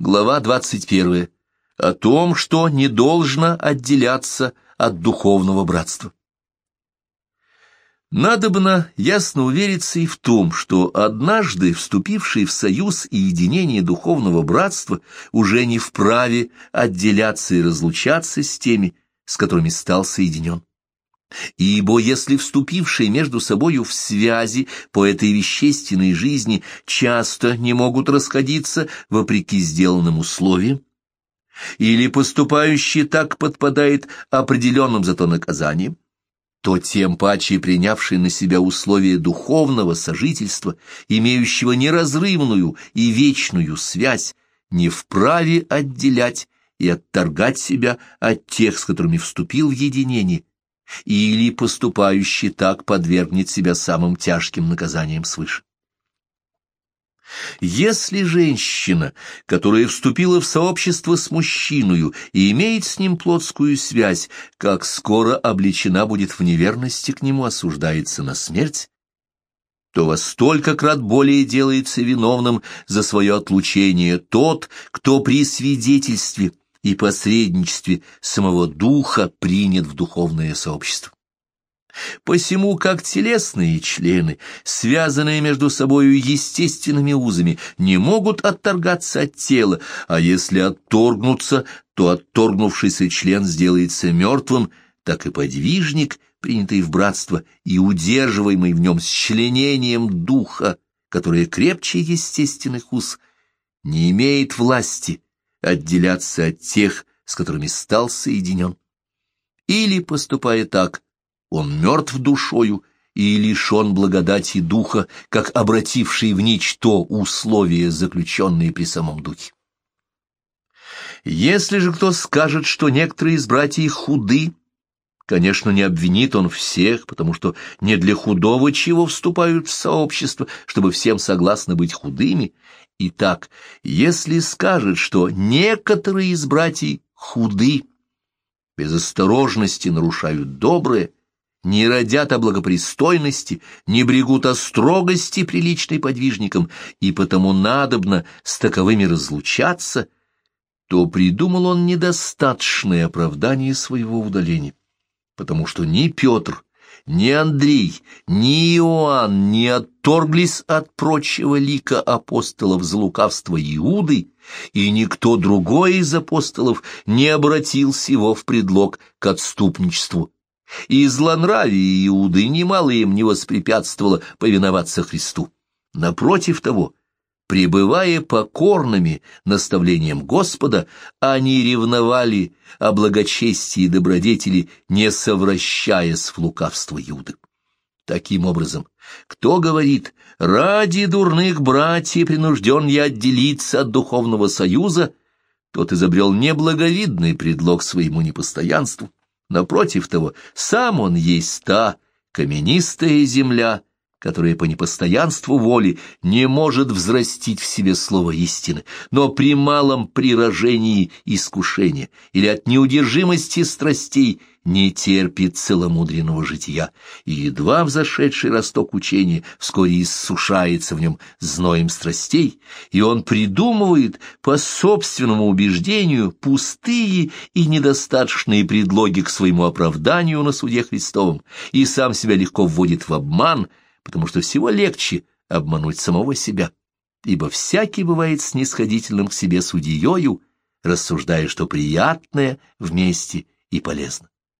Глава 21. О том, что не должно отделяться от духовного братства. Надобно ясно увериться и в том, что однажды вступивший в союз и единение духовного братства уже не вправе отделяться и разлучаться с теми, с которыми стал соединен. Ибо если вступившие между собою в связи по этой вещественной жизни часто не могут расходиться вопреки сделанным условиям, или поступающий так подпадает определенным зато наказанием, то тем паче принявший на себя условия духовного сожительства, имеющего неразрывную и вечную связь, не вправе отделять и отторгать себя от тех, с которыми вступил в единение, или поступающий так подвергнет себя самым тяжким наказаниям свыше. Если женщина, которая вступила в сообщество с мужчиной и имеет с ним плотскую связь, как скоро обличена будет в неверности к нему, осуждается на смерть, то во столько крат более делается виновным за свое отлучение тот, кто при свидетельстве и посредничестве самого духа принят в духовное сообщество. Посему как телесные члены, связанные между собою естественными узами, не могут отторгаться от тела, а если отторгнутся, то отторгнувшийся член сделается мертвым, так и подвижник, принятый в братство и удерживаемый в нем счленением духа, которое крепче естественных уз, не имеет власти отделяться от тех, с которыми стал соединен. Или, поступая так, он мертв душою и лишен благодати духа, как обративший в ничто условия, заключенные при самом духе. Если же кто скажет, что некоторые из братьев худы, конечно, не обвинит он всех, потому что не для худого чего вступают в сообщество, чтобы всем согласно быть худыми. Итак, если скажет, что некоторые из братьев худы, без осторожности нарушают доброе, не родят о благопристойности, не брегут о строгости, приличной подвижникам, и потому надобно с таковыми разлучаться, то придумал он недостаточное оправдание своего удаления, потому что ни Петр, ни Андрей, ни Иоанн не отторглись от прочего лика апостолов за лукавство Иуды, и никто другой из апостолов не обратил его в предлог к отступничеству и злонравие Иуды немало им не воспрепятствовало повиноваться Христу. Напротив того, пребывая покорными наставлениям Господа, они ревновали о благочестии добродетели, не совращаясь в лукавство Иуды. Таким образом, кто говорит «ради дурных братьев принужден я отделиться от духовного союза», тот изобрел неблаговидный предлог своему непостоянству, Напротив того, сам он есть та каменистая земля, которая по непостоянству воли не может взрастить в себе слово истины, но при малом прирожении искушения или от неудержимости страстей не терпит целомудренного жития, и едва взошедший росток учения вскоре иссушается в нем зноем страстей, и он придумывает по собственному убеждению пустые и недостаточные предлоги к своему оправданию на суде Христовом, и сам себя легко вводит в обман, потому что всего легче обмануть самого себя, ибо всякий бывает снисходительным к себе судьею, рассуждая, что приятное вместе и полезно.